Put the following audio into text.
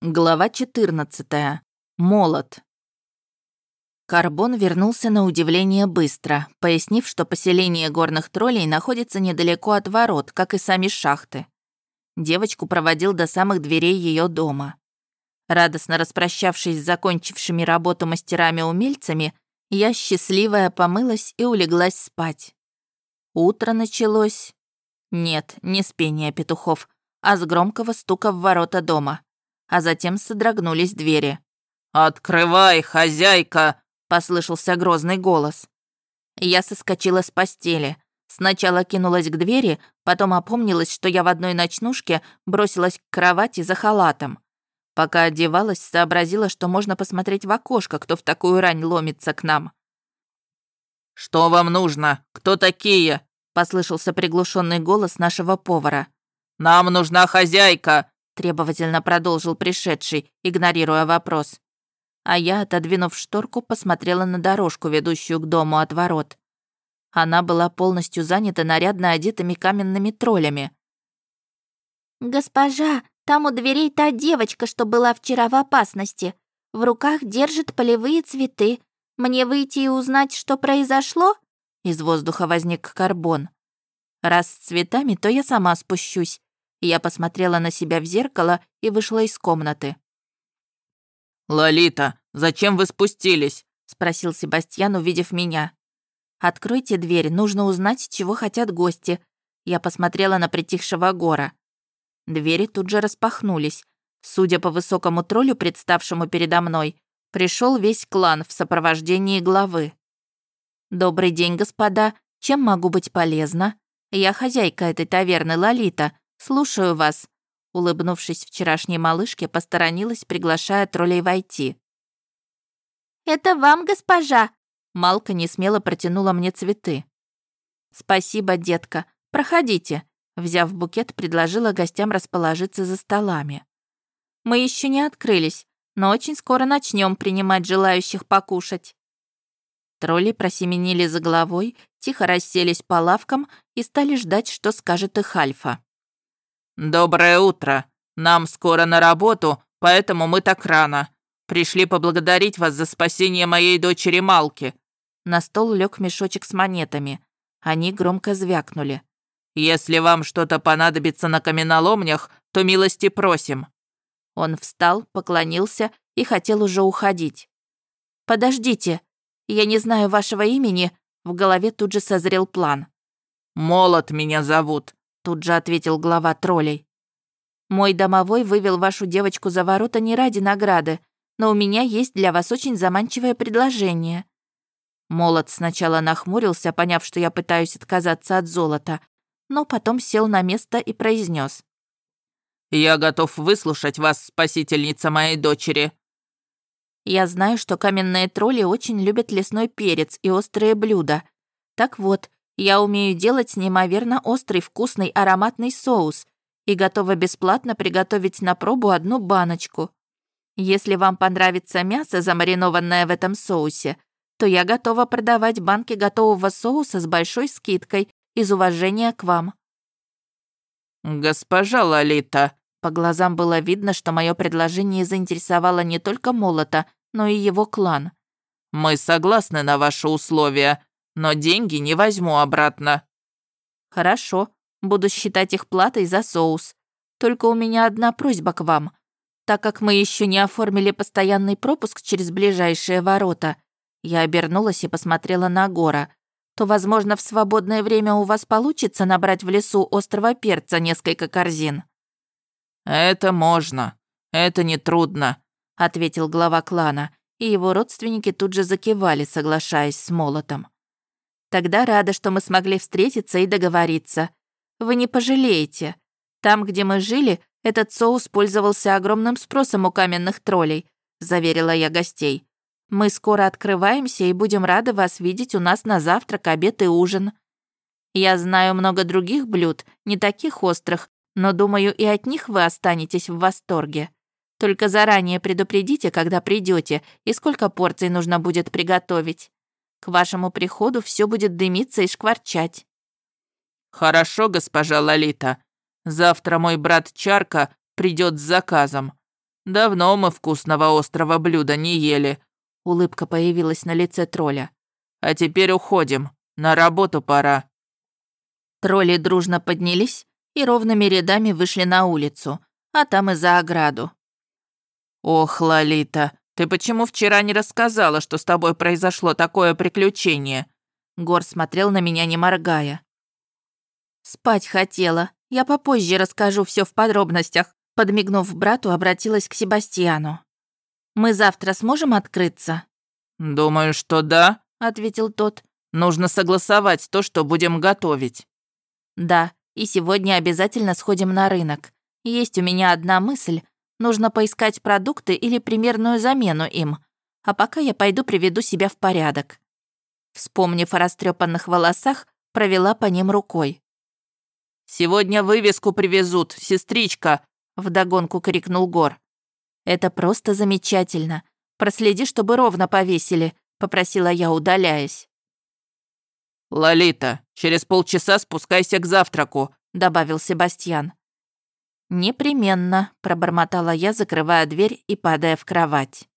Глава 14. Молот. Карбон вернулся на удивление быстро, пояснив, что поселение горных троллей находится недалеко от ворот, как и сами шахты. Девочку проводил до самых дверей ее дома. Радостно распрощавшись с закончившими работу мастерами-умельцами, я счастливая помылась и улеглась спать. Утро началось... Нет, не с пения петухов, а с громкого стука в ворота дома а затем содрогнулись двери. «Открывай, хозяйка!» — послышался грозный голос. Я соскочила с постели. Сначала кинулась к двери, потом опомнилась, что я в одной ночнушке бросилась к кровати за халатом. Пока одевалась, сообразила, что можно посмотреть в окошко, кто в такую рань ломится к нам. «Что вам нужно? Кто такие?» — послышался приглушенный голос нашего повара. «Нам нужна хозяйка!» Требовательно продолжил пришедший, игнорируя вопрос. А я, отодвинув шторку, посмотрела на дорожку, ведущую к дому от ворот. Она была полностью занята нарядно одетыми каменными троллями. «Госпожа, там у дверей та девочка, что была вчера в опасности. В руках держит полевые цветы. Мне выйти и узнать, что произошло?» Из воздуха возник карбон. «Раз с цветами, то я сама спущусь. Я посмотрела на себя в зеркало и вышла из комнаты. «Лолита, зачем вы спустились?» — спросил Себастьян, увидев меня. «Откройте дверь, нужно узнать, чего хотят гости». Я посмотрела на притихшего гора. Двери тут же распахнулись. Судя по высокому троллю, представшему передо мной, пришел весь клан в сопровождении главы. «Добрый день, господа. Чем могу быть полезна? Я хозяйка этой таверны Лолита, «Слушаю вас», — улыбнувшись вчерашней малышке, посторонилась, приглашая троллей войти. «Это вам, госпожа!» Малка несмело протянула мне цветы. «Спасибо, детка. Проходите», — взяв букет, предложила гостям расположиться за столами. «Мы еще не открылись, но очень скоро начнем принимать желающих покушать». Тролли просеменили за головой, тихо расселись по лавкам и стали ждать, что скажет их Альфа. «Доброе утро. Нам скоро на работу, поэтому мы так рано. Пришли поблагодарить вас за спасение моей дочери Малки». На стол лег мешочек с монетами. Они громко звякнули. «Если вам что-то понадобится на каменоломнях, то милости просим». Он встал, поклонился и хотел уже уходить. «Подождите, я не знаю вашего имени», в голове тут же созрел план. «Молот меня зовут тут же ответил глава троллей. «Мой домовой вывел вашу девочку за ворота не ради награды, но у меня есть для вас очень заманчивое предложение». Молот сначала нахмурился, поняв, что я пытаюсь отказаться от золота, но потом сел на место и произнес: «Я готов выслушать вас, спасительница моей дочери». Я знаю, что каменные тролли очень любят лесной перец и острые блюда. Так вот, я умею делать неимоверно острый, вкусный, ароматный соус и готова бесплатно приготовить на пробу одну баночку. Если вам понравится мясо, замаринованное в этом соусе, то я готова продавать банки готового соуса с большой скидкой из уважения к вам». «Госпожа Лолита», по глазам было видно, что мое предложение заинтересовало не только Молота, но и его клан. «Мы согласны на ваши условия, но деньги не возьму обратно». «Хорошо, буду считать их платой за соус. Только у меня одна просьба к вам. Так как мы еще не оформили постоянный пропуск через ближайшие ворота, я обернулась и посмотрела на Гора, то, возможно, в свободное время у вас получится набрать в лесу острого перца несколько корзин». «Это можно. Это нетрудно», — ответил глава клана, и его родственники тут же закивали, соглашаясь с молотом. Тогда рада, что мы смогли встретиться и договориться. Вы не пожалеете. Там, где мы жили, этот соус пользовался огромным спросом у каменных троллей», — заверила я гостей. «Мы скоро открываемся и будем рады вас видеть у нас на завтрак, обед и ужин. Я знаю много других блюд, не таких острых, но, думаю, и от них вы останетесь в восторге. Только заранее предупредите, когда придете, и сколько порций нужно будет приготовить. К вашему приходу все будет дымиться и шкварчать». «Хорошо, госпожа Лолита. Завтра мой брат Чарка придет с заказом. Давно мы вкусного острого блюда не ели». Улыбка появилась на лице тролля. «А теперь уходим. На работу пора». Тролли дружно поднялись и ровными рядами вышли на улицу, а там и за ограду. «Ох, Лолита, ты почему вчера не рассказала, что с тобой произошло такое приключение?» Гор смотрел на меня, не моргая. «Спать хотела. Я попозже расскажу все в подробностях», подмигнув брату, обратилась к Себастьяну. «Мы завтра сможем открыться?» «Думаю, что да», — ответил тот. «Нужно согласовать то, что будем готовить». «Да, и сегодня обязательно сходим на рынок. Есть у меня одна мысль. Нужно поискать продукты или примерную замену им. А пока я пойду приведу себя в порядок». Вспомнив о растрепанных волосах, провела по ним рукой. «Сегодня вывеску привезут, сестричка!» — вдогонку крикнул Гор. «Это просто замечательно. Проследи, чтобы ровно повесили», — попросила я, удаляясь. «Лолита, через полчаса спускайся к завтраку», — добавил Себастьян. «Непременно», — пробормотала я, закрывая дверь и падая в кровать.